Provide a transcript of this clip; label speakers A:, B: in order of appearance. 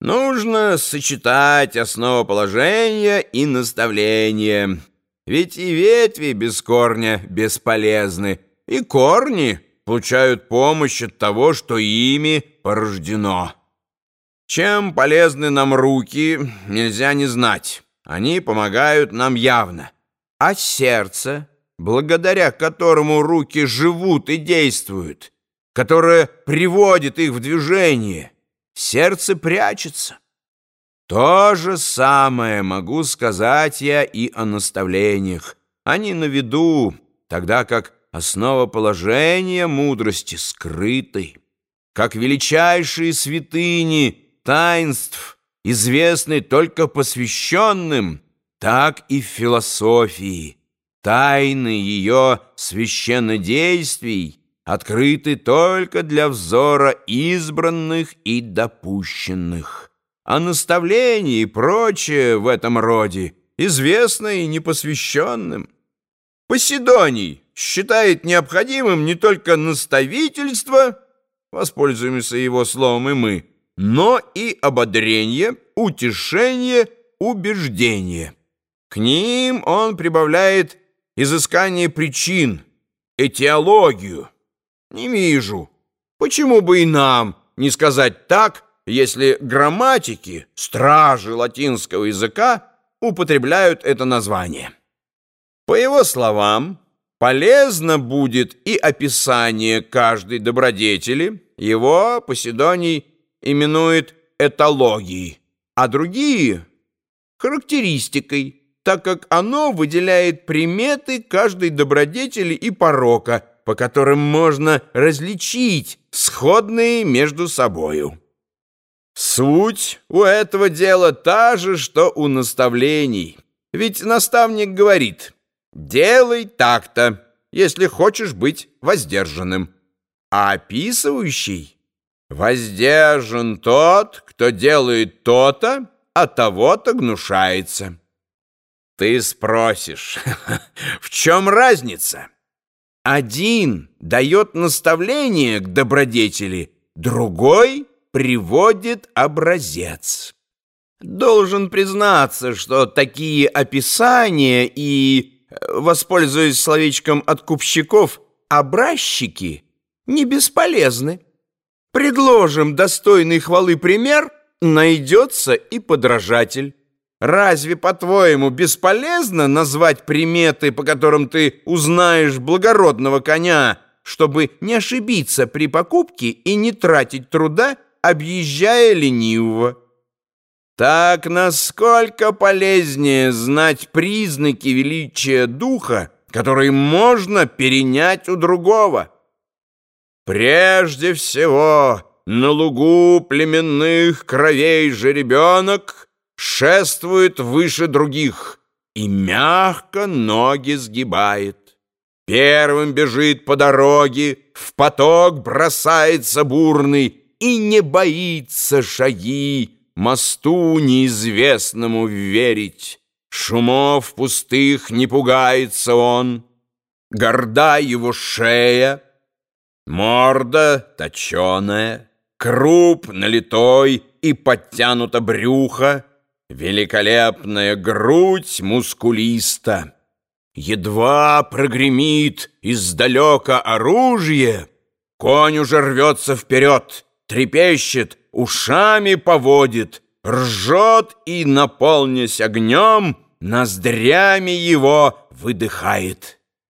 A: Нужно сочетать основоположение и наставление. Ведь и ветви без корня бесполезны, и корни получают помощь от того, что ими порождено. Чем полезны нам руки, нельзя не знать. Они помогают нам явно. А сердце, благодаря которому руки живут и действуют, которое приводит их в движение — сердце прячется. То же самое могу сказать я и о наставлениях. Они на виду, тогда как основа положения мудрости скрыты, как величайшие святыни таинств, известны только посвященным, так и в философии. Тайны ее священнодействий открыты только для взора избранных и допущенных. А наставления и прочее в этом роде известно и непосвященным. Поседоний считает необходимым не только наставительство, воспользуемся его словом и мы, но и ободрение, утешение, убеждение. К ним он прибавляет изыскание причин, этиологию, не вижу. Почему бы и нам не сказать так, если грамматики, стражи латинского языка, употребляют это название? По его словам, полезно будет и описание каждой добродетели, его Поседоний именует этологией, а другие — характеристикой, так как оно выделяет приметы каждой добродетели и порока — по которым можно различить сходные между собою. Суть у этого дела та же, что у наставлений. Ведь наставник говорит «делай так-то, если хочешь быть воздержанным», а описывающий «воздержан тот, кто делает то-то, а того-то гнушается». Ты спросишь, в чем разница? Один дает наставление к добродетели, другой приводит образец. Должен признаться, что такие описания и, воспользуясь словечком откупщиков, образчики не бесполезны. Предложим достойный хвалы пример, найдется и подражатель. Разве, по-твоему, бесполезно назвать приметы, по которым ты узнаешь благородного коня, чтобы не ошибиться при покупке и не тратить труда, объезжая ленивого? Так насколько полезнее знать признаки величия духа, которые можно перенять у другого? Прежде всего, на лугу племенных кровей жеребенок — шествует выше других и мягко ноги сгибает. Первым бежит по дороге, в поток бросается бурный и не боится шаги мосту неизвестному верить. Шумов пустых не пугается он, горда его шея, морда точеная, круп налитой и подтянуто брюхо, Великолепная грудь мускулиста. Едва прогремит издалека оружие, Конь уже рвется вперед, трепещет, ушами поводит, Ржет и, наполнясь огнем, ноздрями его выдыхает.